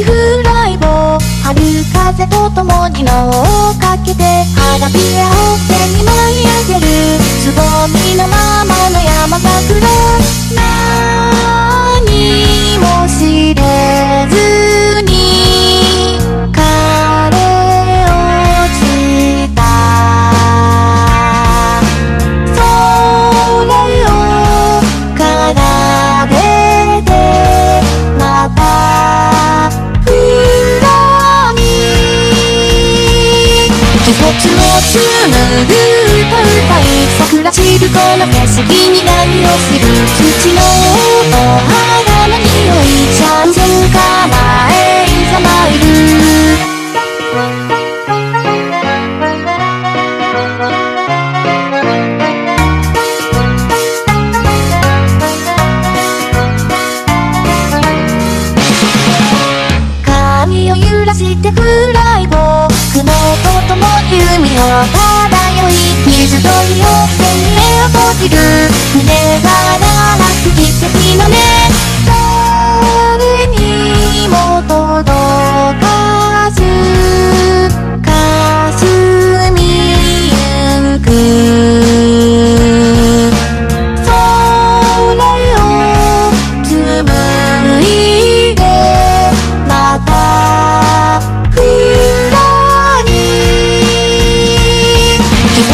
にフライボー春風と共に脳をかけて花びらを手に舞い上げるつぼみのま季節を紡ぐ歌うたい桜散るこの景色に何をする土の音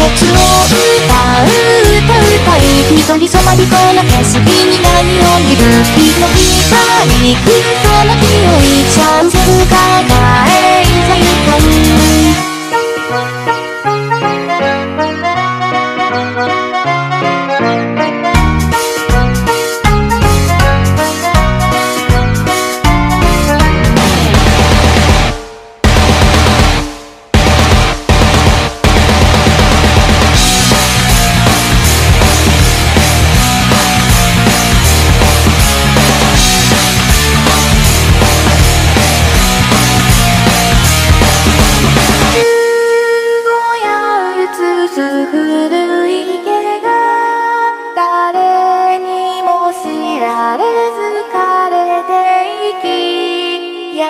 季節を歌う歌うたい緑染まりこの景色に何を見る日の光空